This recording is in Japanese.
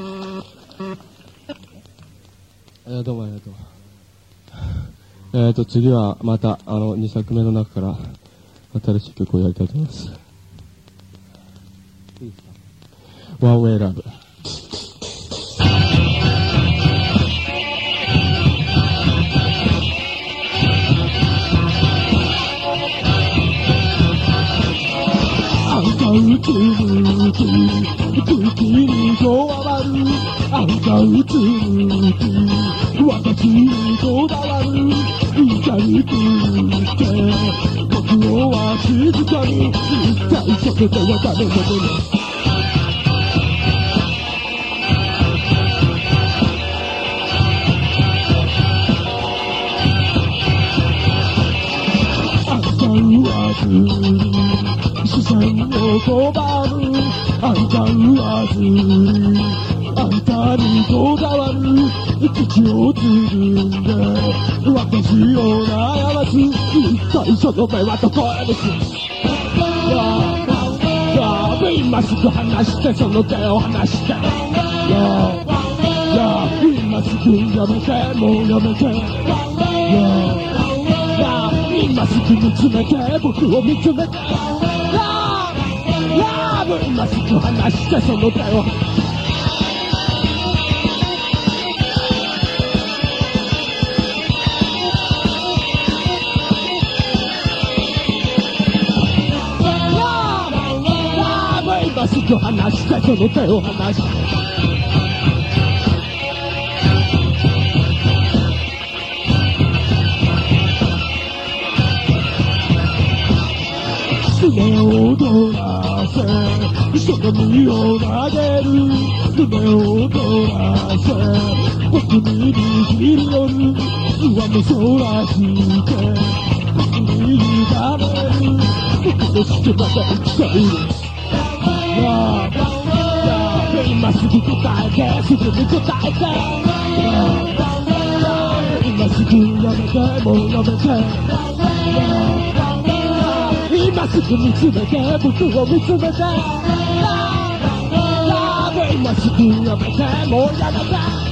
えー、どうもありがとう。えっと、次はまた、あの、2作目の中から、新しい曲をやりたいと思います。いいですか ?One Way Love。たうつむき、月にこわる。あんたうつむき、私にこだわる。痛みくって、僕をは静かに、一体それでは誰のもの。あんたはずに視線を拒むあんたはずあんたにこだわる口をつぐんで私を悩ます。一体その目はどこへです。やあ今す。ぐ話してその手を離してやあや今す。ぐやめてもうやめてやあ今す。ぐ見つめて僕を見つめてやあ今すぐ離してその手を。今すぐ離してその手を離して。胸を踊らせその身を投げる胸を踊らせ僕に握り寄る上目そらして僕に委ねる僕の隙間で生きているやあやあ今すぐ答えてすぐに答えてやあ今すぐやめてもうやめてやあ今すぐ見つめて僕を見つめて今すぐやめてもうやめて